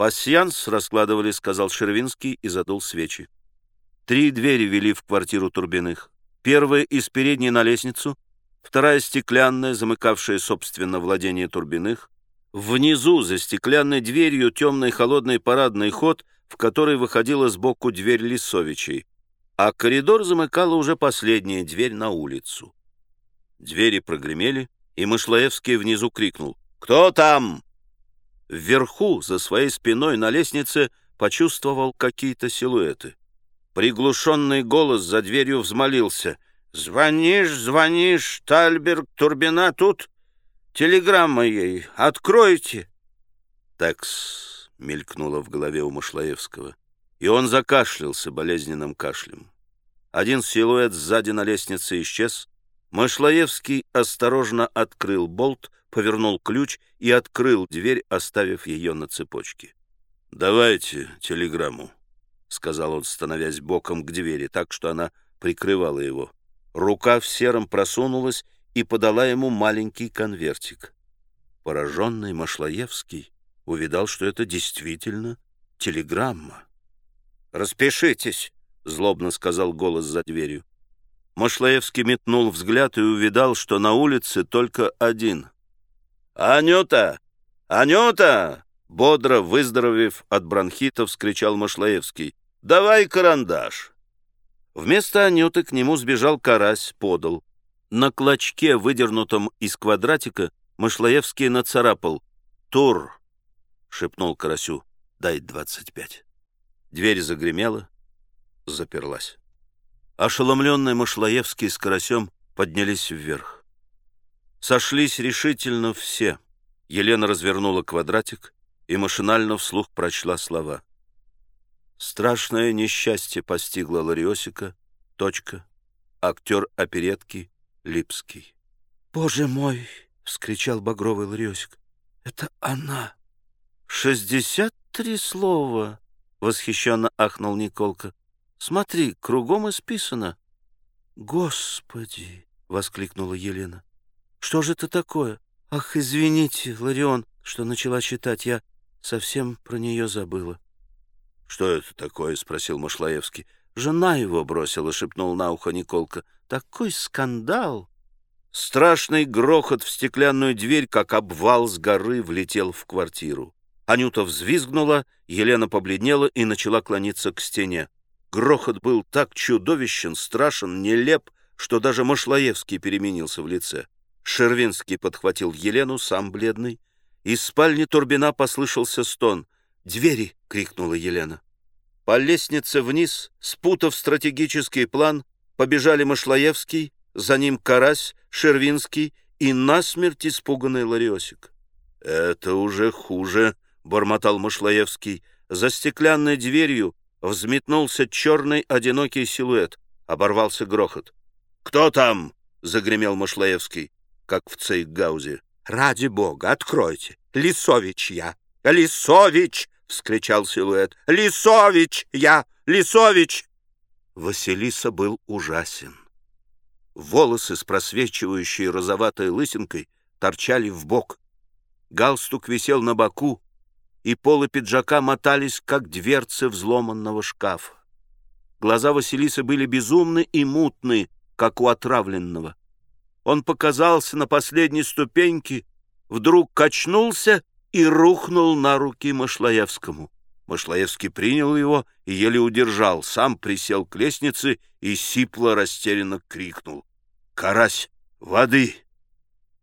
«Пассианс раскладывали», — сказал Шервинский и задул свечи. Три двери вели в квартиру Турбиных. Первая из передней на лестницу, вторая стеклянная, замыкавшая, собственно, владение Турбиных. Внизу, за стеклянной дверью, темный холодный парадный ход, в который выходила сбоку дверь Лисовичей. А коридор замыкала уже последняя дверь на улицу. Двери прогремели, и Мышлаевский внизу крикнул «Кто там?» Вверху, за своей спиной на лестнице, почувствовал какие-то силуэты. Приглушенный голос за дверью взмолился. «Звонишь, звонишь, Тальберг, Турбина тут? Телеграмма ей. Откройте!» «Такс», — мелькнуло в голове у Машлаевского. И он закашлялся болезненным кашлем. Один силуэт сзади на лестнице исчез. Машлаевский осторожно открыл болт, повернул ключ и открыл дверь, оставив ее на цепочке. «Давайте телеграмму», — сказал он, становясь боком к двери, так что она прикрывала его. Рука в сером просунулась и подала ему маленький конвертик. Пораженный Машлаевский увидал, что это действительно телеграмма. «Распишитесь», — злобно сказал голос за дверью. Машлаевский метнул взгляд и увидал, что на улице только один — «Анюта! Анюта!» Бодро выздоровев от бронхитов, скричал Машлаевский. «Давай карандаш!» Вместо Анюты к нему сбежал карась, подал. На клочке, выдернутом из квадратика, Машлаевский нацарапал. «Тур!» — шепнул карасю. «Дай двадцать пять». Дверь загремела, заперлась. Ошеломленный Машлаевский с карасем поднялись вверх. Сошлись решительно все. Елена развернула квадратик и машинально вслух прочла слова. Страшное несчастье постигло Лариосика. Точка. Актер оперетки Липский. «Боже мой!» — вскричал багровый Лариосик. «Это она!» «Шестьдесят три слова!» — восхищенно ахнул Николка. «Смотри, кругом исписано». «Господи!» — воскликнула Елена. Что же это такое? Ах, извините, Ларион, что начала читать. Я совсем про нее забыла. — Что это такое? — спросил Машлаевский. — Жена его бросила, — шепнул на ухо Николка. — Такой скандал! Страшный грохот в стеклянную дверь, как обвал с горы, влетел в квартиру. Анюта взвизгнула, Елена побледнела и начала клониться к стене. Грохот был так чудовищен, страшен, нелеп, что даже Машлаевский переменился в лице. Шервинский подхватил Елену, сам бледный. Из спальни Турбина послышался стон. «Двери!» — крикнула Елена. По лестнице вниз, спутав стратегический план, побежали Машлаевский, за ним Карась, Шервинский и насмерть испуганный Лариосик. «Это уже хуже», — бормотал Машлаевский. За стеклянной дверью взметнулся черный одинокий силуэт. Оборвался грохот. «Кто там?» — загремел Машлаевский как в Цейгаузе. «Ради бога, откройте! Лисович я! Лисович!» — вскричал силуэт. «Лисович я! Лисович!» Василиса был ужасен. Волосы с просвечивающей розоватой лысинкой торчали в бок. Галстук висел на боку, и полы пиджака мотались, как дверцы взломанного шкафа. Глаза Василисы были безумны и мутны, как у отравленного. Он показался на последней ступеньке, вдруг качнулся и рухнул на руки Машлаевскому. Машлаевский принял его и еле удержал, сам присел к лестнице и сипло растерянно крикнул. «Карась, воды!»